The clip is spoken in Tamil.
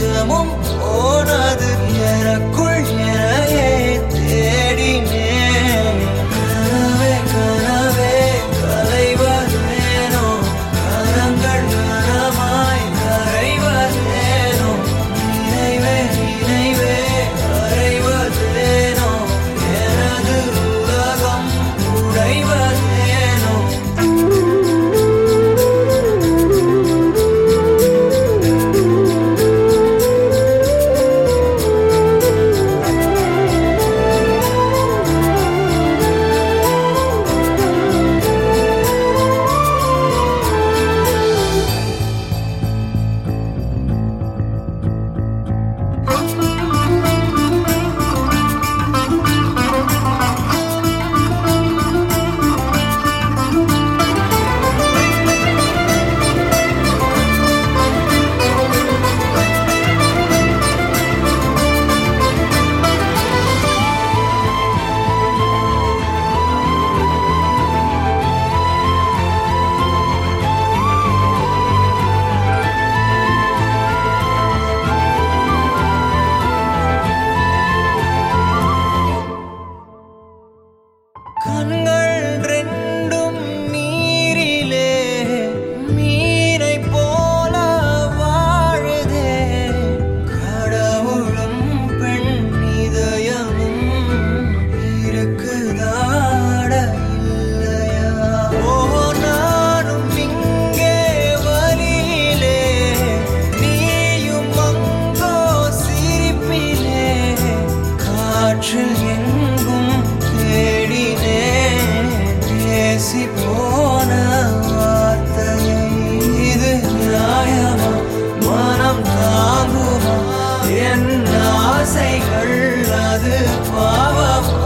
போனது போனது. எனக்குள் ஆசைகள் அது பாவம்.